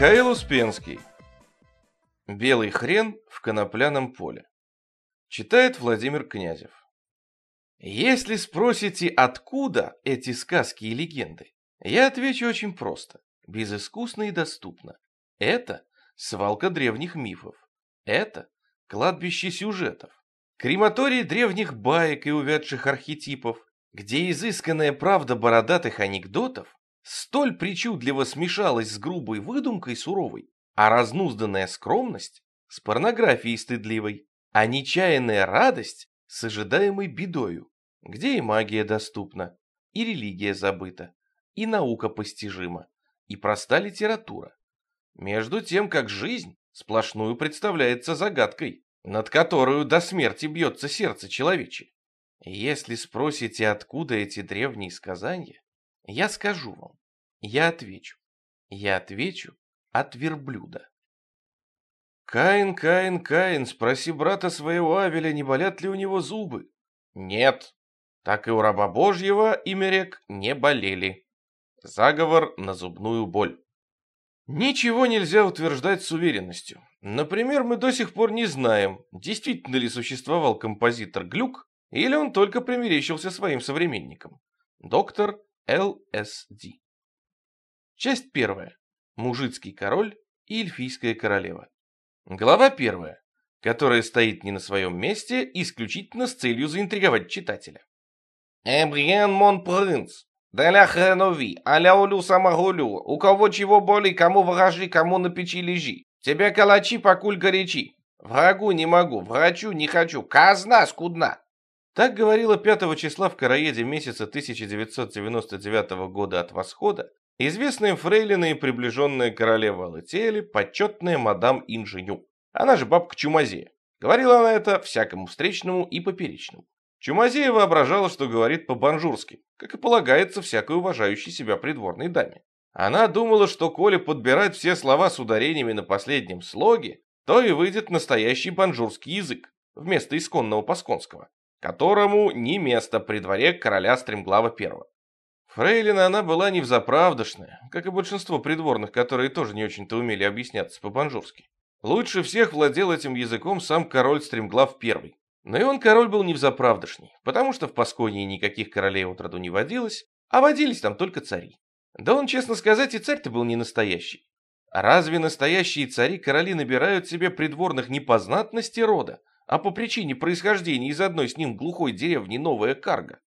Успенский. Белый хрен в конопляном поле. Читает Владимир Князев. Если спросите, откуда эти сказки и легенды, я отвечу очень просто, безыскусно и доступно. Это свалка древних мифов. Это кладбище сюжетов. Крематорий древних баек и увядших архетипов, где изысканная правда бородатых анекдотов столь причудливо смешалась с грубой выдумкой суровой, а разнузданная скромность с порнографией стыдливой, а нечаянная радость с ожидаемой бедою, где и магия доступна, и религия забыта, и наука постижима, и проста литература. Между тем, как жизнь сплошную представляется загадкой, над которую до смерти бьется сердце человечье. Если спросите, откуда эти древние сказания, я скажу вам, я отвечу. Я отвечу от верблюда. Каин, Каин, Каин, спроси брата своего Авеля, не болят ли у него зубы? Нет. Так и у раба Божьего имя рек не болели. Заговор на зубную боль. Ничего нельзя утверждать с уверенностью. Например, мы до сих пор не знаем, действительно ли существовал композитор Глюк, или он только примерещился своим современникам. Доктор Л.С.Д. Часть первая. Мужицкий король и эльфийская королева. Глава первая, которая стоит не на своем месте исключительно с целью заинтриговать читателя. «Эбриен мон принц, да ля хренови, а ля улю самогулю, у кого чего боли, кому вражи, кому на печи лежи. Тебе калачи, покуль горячи. Врагу не могу, врачу не хочу, казна скудна». Так говорила 5 числа в Караеде месяца 1999 года от восхода Известная фрейлина и приближенная королева Латели, почетная мадам Инженю. Она же бабка Чумазея. Говорила она это всякому встречному и поперечному. Чумазея воображала, что говорит по-банжурски, как и полагается всякой уважающей себя придворной даме. Она думала, что коли подбирать все слова с ударениями на последнем слоге, то и выйдет настоящий банжурский язык, вместо исконного пасконского, которому не место при дворе короля Стремглава I. Фрейлина она была не взаправдошная, как и большинство придворных, которые тоже не очень-то умели объясняться по-банжурски. Лучше всех владел этим языком сам король Стремглав I. Но и он король был не взаправдошний, потому что в Пасконии никаких королей отроду не водилось, а водились там только цари. Да он, честно сказать, и царь-то был не настоящий. Разве настоящие цари-короли набирают себе придворных не по знатности рода, а по причине происхождения из одной с ним глухой деревни Новая Карга?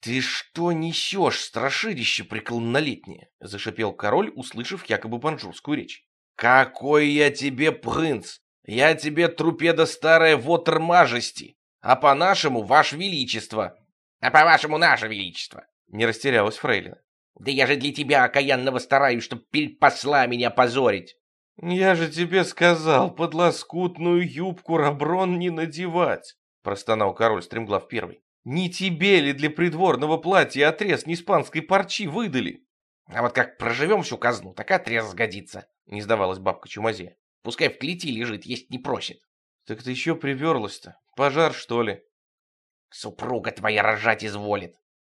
«Ты что несешь, страшилище преклоннолетнее?» — зашипел король, услышав якобы банжурскую речь. «Какой я тебе принц! Я тебе трупеда старая вотер мажести, а по-нашему, ваше величество!» «А по-вашему, наше величество!» — не растерялась фрейлина. «Да я же для тебя окаянного стараюсь, чтоб перед посла меня позорить!» «Я же тебе сказал, под лоскутную юбку раброн не надевать!» — простонал король стремглав первый. Не тебе ли для придворного платья отрез испанской парчи выдали? А вот как проживем всю казну, так отрез сгодится, не сдавалась бабка Чумазе. Пускай в клети лежит, есть не просит. Так ты еще приверлась-то? Пожар, что ли? Супруга твоя рожать изволит.